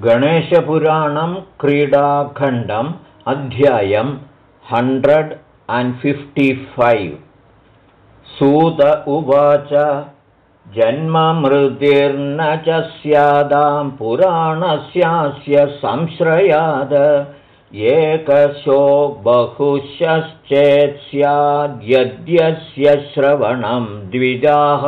गणेशपुराणं क्रीडाखण्डम् अध्यायं hundred and fifty five सूत उवाच जन्ममृतिर्न च स्यादां पुराणस्यास्य संश्रयाद एकशो बहुशश्चेत् स्याद्यद्यस्य श्रवणं द्विजाः।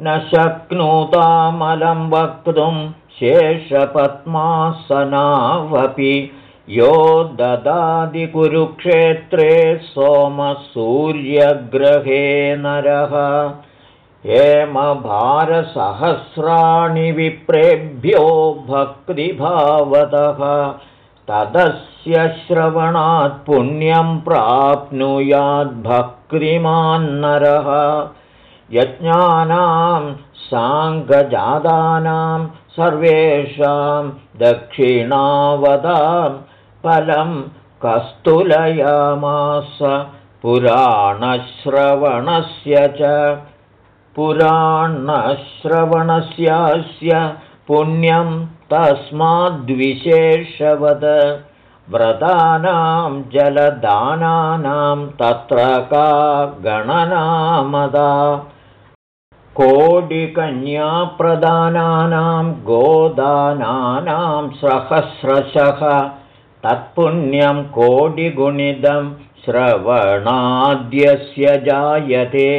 न शक्नुतामलं वक्तुं शेषपद्मासनावपि यो ददादिकुरुक्षेत्रे सोमसूर्यग्रहे नरः। हेमभारसहस्राणि विप्रेभ्यो भक्तिभावतः। तदस्य श्रवणात् पुण्यं प्राप्नुयाद्भक्तिमान्नरः यज्ञानां साङ्गजातानां सर्वेषां दक्षिणावदां फलं कस्तुलयामास पुराणश्रवणस्य च पुराणश्रवणस्यास्य पुण्यं तस्माद्विशेषवद। व्रतानां जलदानानां तत्र का गणनामदा कोटिकन्याप्रदानानां गोदानानां सहस्रशः तत्पुण्यं कोटिगुणितं श्रवणाद्यस्य जायते।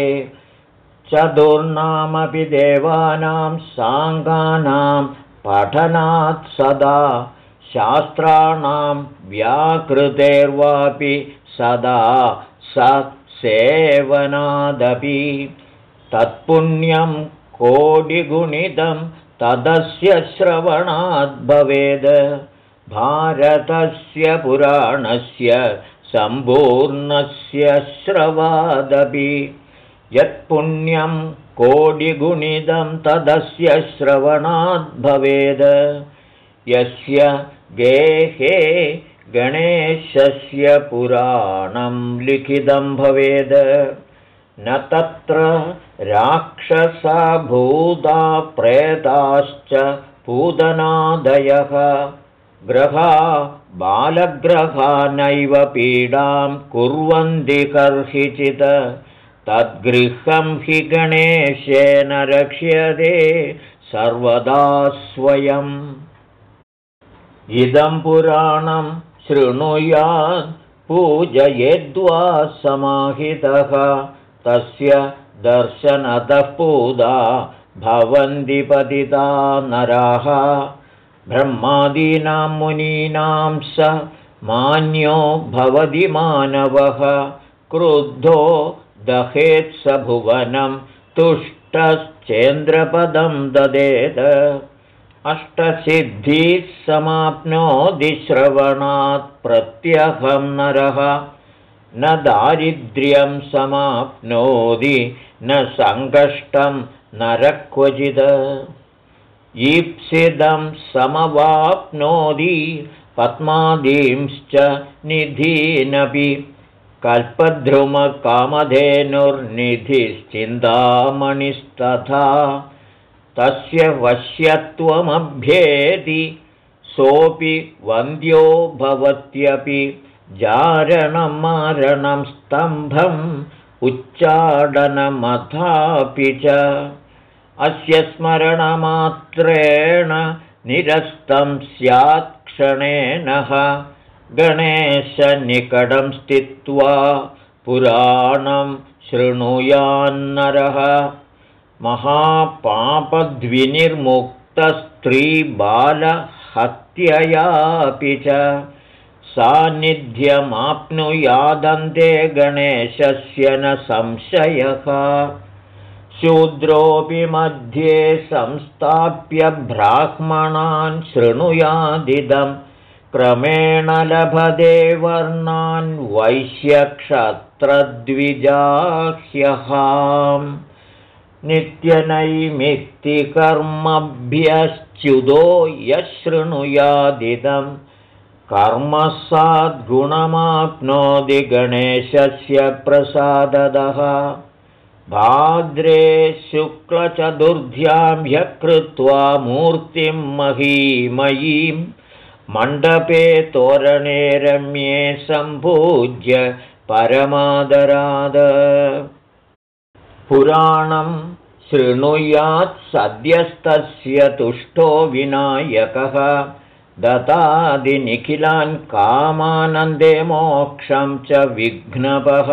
चतुर्नामपि देवानां साङ्गानां पठनात् सदा शास्त्राणां व्याकृतेर्वापि सदा स सेवनादपि तत्पुण्यं कोटिगुणितं तदस्य श्रवणाद्भवेद् भारतस्य पुराणस्य सम्पूर्णस्य श्रवादपि। यत्पुण्यं कोटिगुणितं तदस्य श्रवणाद्भवेद् यस्य गेहे गणेशस्य पुराणं लिखितं भवेद् न तत्र राक्षसा भूता प्रेताश्च पूदनादयः। ग्रहा बालग्रहा नैव पीडां कुर्वन्ति कर्हिचित् तद्गृहं हि गणेशेन रक्ष्यते सर्वदा स्वयम्। इदं पुराणं शृणुयात् पूजयेद्वा समाहितः तस्य दर्शनतः पूदा भवन्ति पतिता नराः। ब्रह्मादीनां मुनीनां स मान्यो भवति मानवः। क्रुद्धो दहेत्स भुवनं तुष्टश्चेन्द्रपदं ददेत। अष्टसिद्धिः समाप्नोदिश्रवणात् प्रत्यहं नरः न दारिद्र्यं समाप्नोति न सङ्कष्टं नरः क्वचित् ईप्सितं समवाप्नोति पद्मादींश्च निधीनपि। कल्पद्रुमकामधेनुर्निधिश्चिन्तामणिस्तथा। तस्य वश्यत्वमभ्येति सोऽपि वन्द्यो भवत्यपि जारणं मारणं स्तम्भम् उच्चाडनमथापि च। अस्य स्मरणमात्रेण निरस्तं स्यात् क्षणेनः गणेशनिकटं स्थित्वा पुराणं शृणुयान्नरः। महापापद्विनिर्मुक्तस्त्रीबालहत्ययापि च सान्निध्यमाप्नुयादन्ते गणेशस्य न संशयः। शूद्रोऽपि मध्ये संस्थाप्य ब्राह्मणान् शृणुयादिदं। क्रमेण लभते वर्णान् वैश्यक्षत्रद्विजाह्यहाम् नित्यनैमित्तिकर्मभ्यश्च्युदो यः शृणुयादिदम् कर्मसाद्गुणमाप्नोति गणेशस्य प्रसाददः। भाद्रे शुक्लचतुर्ध्यां ह्यकृत्वा मूर्तिं महीमयीं मण्डपे तोरणे रम्ये सम्पूज्य परमादराद। पुराणं शृणुयात् सद्यस्तस्य तुष्टो विनायकः दतादिनिखिलान् कामानन्दे मोक्षं च विघ्नपः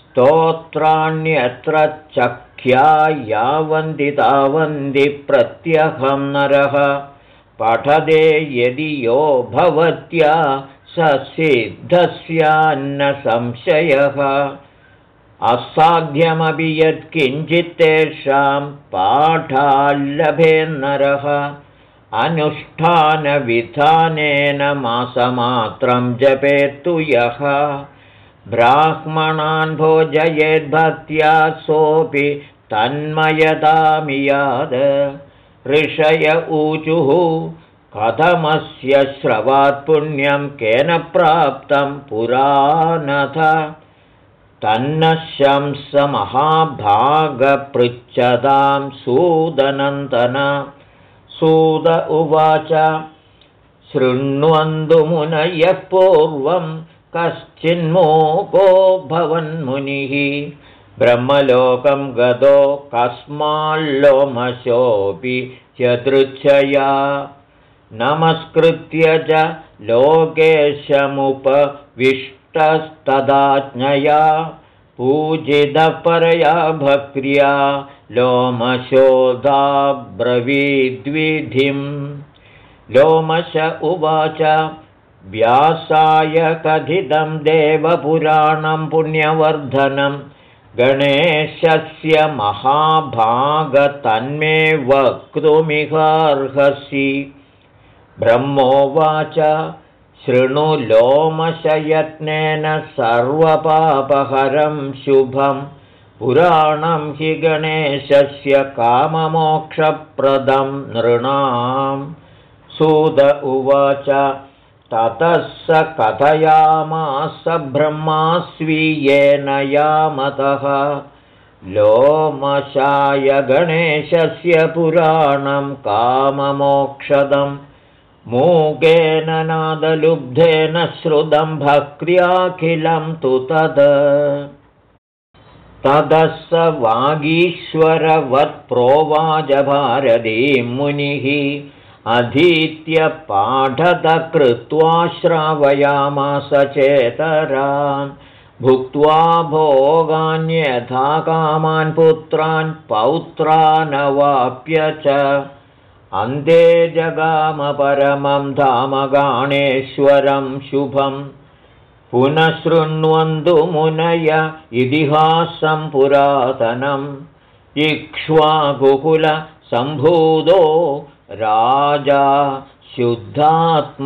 स्तोत्राण्यत्र चख्या यावन्ति तावन्ति प्रत्यहं नरः। पठदे यदि यो भवत्या स सिद्धस्यान्न संशयः असाध्यमपि यत्किञ्चित् तेषां पाठाल्लभेन्नरः अनुष्ठानविधानेन मासमात्रं जपेत्तु यः। ब्राह्मणान् भोजयेद्भक्त्या सोऽपि तन्मयदामियाद ऋषय ऊचुः कथमस्य श्रवात् पुण्यं केन प्राप्तं पुरानथ। तन्न शंसमहाभागपृच्छतां सूदनन्दन सूद उवाच शृण्वन्तुमुनयः पूर्वं कश्चिन्मोको भवन्मुनिः। ब्रह्मलोकं गतो कस्माल्लोमशोऽपि चतृच्छया नमस्कृत्य च लोकेशमुपविष्टस्तदाज्ञया। पूजितपरया भक्र्या लोमशोधाब्रवीद्विधिं लोमश उवाच व्यासाय कथितं देवपुराणं पुण्यवर्धनं। गणेशस्य महाभागतन्मे वक्तुमिहार्हसि ब्रह्मोवाच शृणु लोमशयत्नेन सर्वपापहरं शुभं पुराणं हि गणेशस्य काममोक्षप्रदं नृणां सुद उवाच ततः स कथयामास ब्रह्मा स्वीयेन यामतः। लोमशाय गणेशस्य पुराणं काममोक्षदं। मूकेन नादलुब्धेन श्रुतं भक्र्याखिलं तु तद ततः स वागीश्वरवत्प्रोवाजभारतीं मुनिः अधीत्य पाठत कृत्वा श्रावयामास चेतरान्। भुक्त्वा भोगान्यथा कामान् पुत्रान् पौत्रानवाप्य च। अन्ते जगामपरमं धामगाणेश्वरं शुभं पुनः शृण्वन्तु मुनय इतिहासं पुरातनम् इक्ष्वाकुकुलसम्भूतो राजा शुद्धात्मकशुचिः।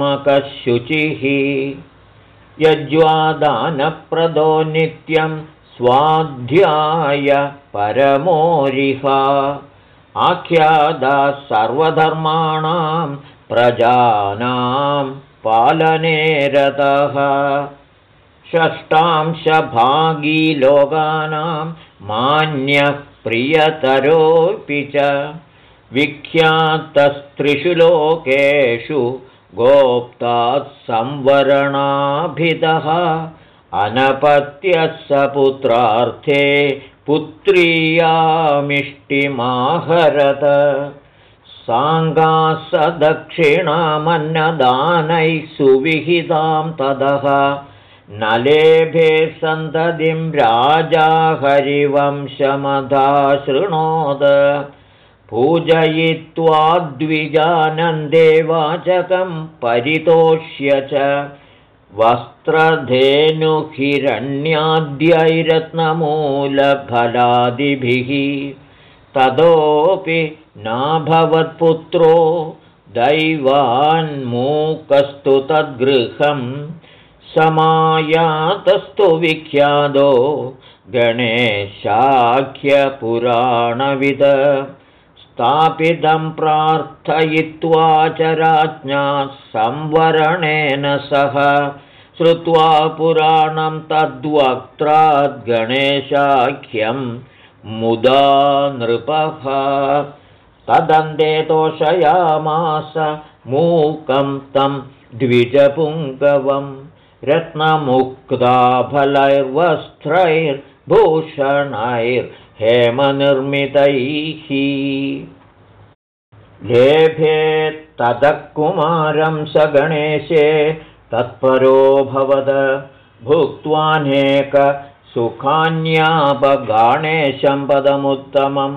यज्वादानप्रदो नित्यं स्वाध्याय परमोरिहा। आख्यादा सर्वधर्माणां प्रजानां पालने रतः षष्ठांशभागी लोकानां मान्यः प्रियतरोऽपि च। विख्यातस्त्रिषु लोकेषु संवरणाभिदः अनपत्यः स पुत्रार्थे पुत्र्यामिष्टिमाहरत। साङ्गास दक्षिणामन्नदानैः सुविहितां तदः नलेभे सन्ततिं राजा हरिवंशमधा शृणोद पूजयित्वा द्विजानन्देवाचकं परितोष्य च। वस्त्रधेनुहिरण्याद्यैरत्नमूलफलादिभिः। ततोऽपि नाभवत्पुत्रो दैवान्मूकस्तु तद्गृहं समायातस्तु विख्यातो गणेशाख्यपुराणविद। स्थापितं प्रार्थयित्वा च राज्ञा संवरणेन सह। श्रुत्वा पुराणं तद्वक्त्राद्गणेशाख्यं मुदा नृपः। तदन्ते तोषयामास मूकं तं द्विजपुङ्गवं रत्नमुक्ताफलैर्वस्त्रैर्भूषणैर्हेमनिर्मितैः लेभे ततः कुमारं स गणेशे तत्परोऽभवद भुक्त्वानेकसुखान्यापगाणेशं पदमुत्तमं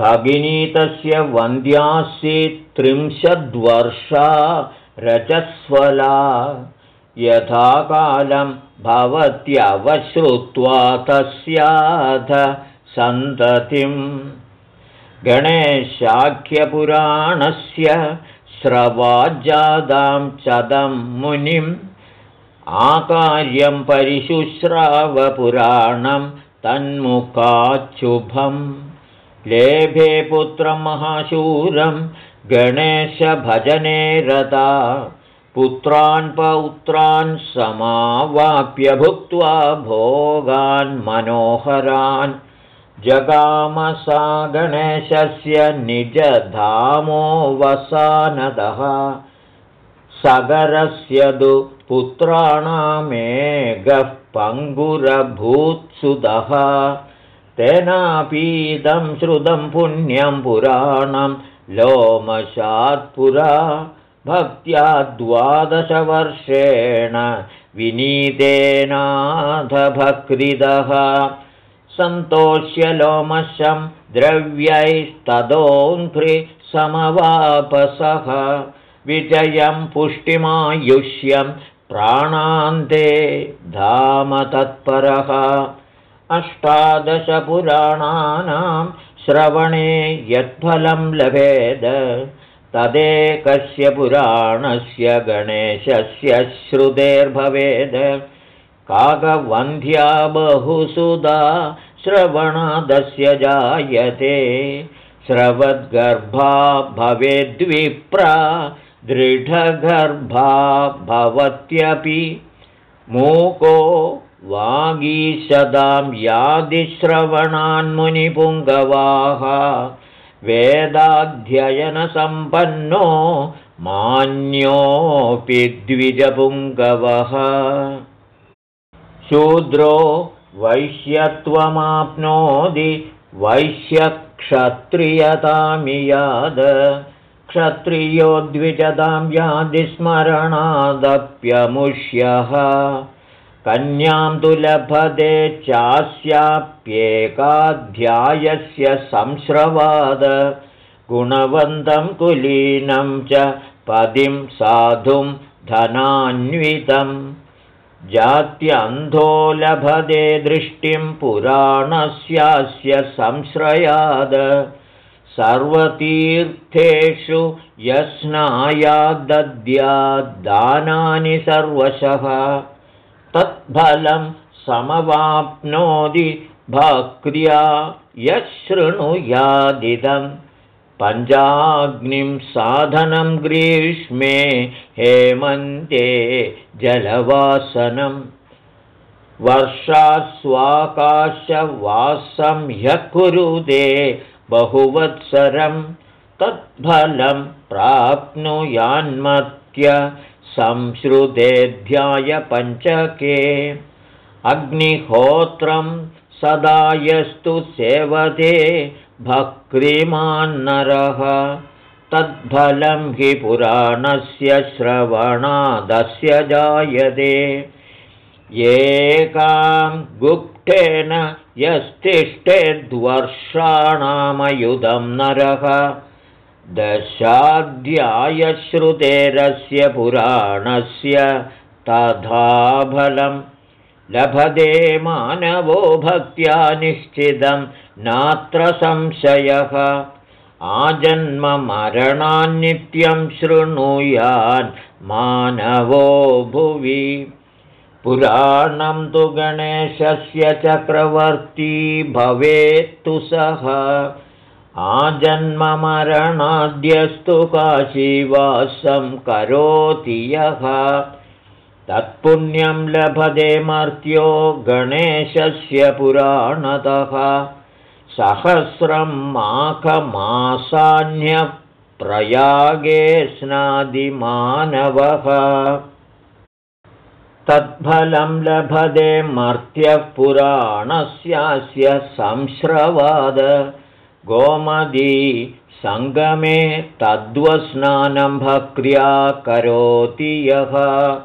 भगिनी तस्य त्रिंशद्वर्षा रजस्वला यथा कालं भवत्यवश्रुत्वा तस्याध सन्ततिम्। गणेशाख्यपुराणस्य स्रवाजादां चदं मुनिम्। आकार्यं परिशुश्रावपुराणं तन्मुखाच्छुभं लेभे पुत्रं महाशूरं गणेशभजने रता पुत्रान् पौत्रान् समावाप्य भुक्त्वा भोगान् मनोहरान्। जगामसा गणेशस्य निजधामो वसानदः। सगरस्य दु पुत्राणामेघः पङ्गुरभूत्सुदः। तेनापीदं श्रुतं पुण्यं पुराणं लोमशात्पुरा भक्त्या द्वादशवर्षेण विनीतेनाथभक्तिदः सन्तोष्य लोमशं समवापसः विजयं पुष्टिमायुष्यं प्राणान्ते धामतत्परः अष्टादशपुराणानां श्रवणे यत्फलं लभेद तदेकस्य पुराणस्य गणेशस्य श्रुतेर्भवेद। काकवन्ध्या बहुसुधा श्रवणादस्य जायते। श्रवद्गर्भा भवेद्विप्रा दृढगर्भा भवत्यपि। मूको वागीशदां यादिश्रवणान्मुनिपुङ्गवाः वेदाध्ययनसम्पन्नो मान्योऽपि द्विजपुङ्गवः। शूद्रो वैश्यत्वमाप्नोति वैश्यक्षत्रियतामियाद। क्षत्रियो द्विजतां यादिस्मरणादप्यमुष्यः कन्यां तु लभते चास्याप्येकाध्यायस्य संश्रवाद गुणवन्तं कुलीनं च पदिं साधुं धनान्वितम् जात्यन्धो लभते दृष्टिं पुराणस्यास्य संश्रयाद सर्वतीर्थेषु यस्नायादद्यादानानि सर्वशः तत्फलं समवाप्नोति भक्र्या यशृणुयादिदम् पञ्चाग्निं साधनं ग्रीष्मे हेमन्ते जलवासनं। वर्षास्वाकाशवासं ह्यः कुरुते बहुवत्सरं तत्फलं प्राप्नुयान्मत्य संश्रुतेऽध्यायपञ्चके अग्निहोत्रं सदा यस्तु सेवते भक्तिमान्नरः। तद्फलं हि पुराणस्य श्रवणादस्य जायते। एकां गुप्तेन यस्तिष्ठेद्वर्षाणामयुधं नरः दशाध्यायश्रुतेरस्य पुराणस्य तथा फलम् लभते मानवो भक्त्या निश्चितं नात्र संशयः। आजन्ममरणान्नित्यं शृणुयान् मानवो भुवि। पुराणं तु गणेशस्य चक्रवर्ती भवेत्तु सः आजन्ममरणाद्यस्तु काशीवासं करोति यः। तत्पुण्यं लभते मर्त्यो गणेशस्य पुराणतः। सहस्रं माघमासान्यप्रयागे स्नादिमानवः। तत्फलं लभते मर्त्यः पुराणस्यास्य संश्रवाद गोमदी सङ्गमे तद्वस्नानं भक्र्या करोति यः।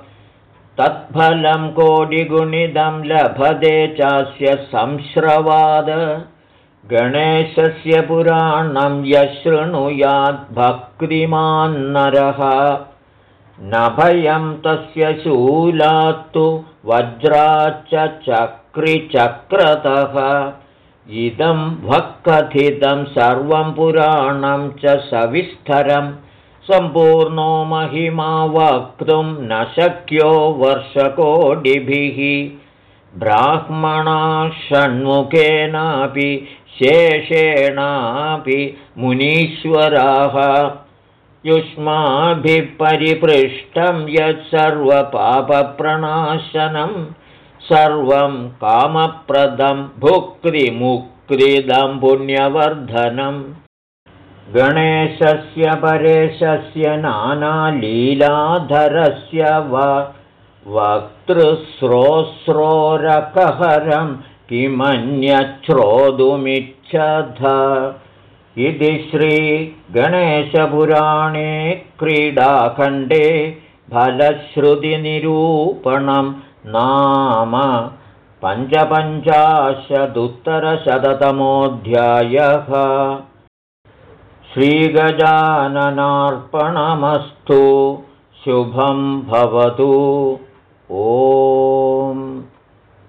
तत्फलं कोटिगुणिदं लभते चास्य संश्रवाद। गणेशस्य पुराणं यशृणुयाद्भक्तिमान्नरः न भयं तस्य शूलात्तु वज्राच्च चक्रिचक्रतः इदं भक्कथितं सर्वं पुराणं च सविस्तरं। सम्पूर्णो महिमा वक्तुं न शक्यो वर्षकोटिभिः। ब्राह्मणा षण्मुखेनापि शेषेणापि मुनीश्वराः। युष्माभिः परिपृष्टं यत्सर्वपापप्रणाशनं सर्वं कामप्रदं भुक्तिमुक्तिदं पुण्यवर्धनम्। गणेशस्य परेशस्य नानालीलाधरस्य वा वक्तृस्रोस्रोरकहरं किमन्यच्छ्रोतुमिच्छथ। इति श्रीगणेशपुराणे क्रीडाखण्डे फलश्रुतिनिरूपणं नाम पञ्चपञ्चाशदुत्तरशततमोऽध्यायः श्रीगजाननार्पणमस्तु शुभं भवतु ॐ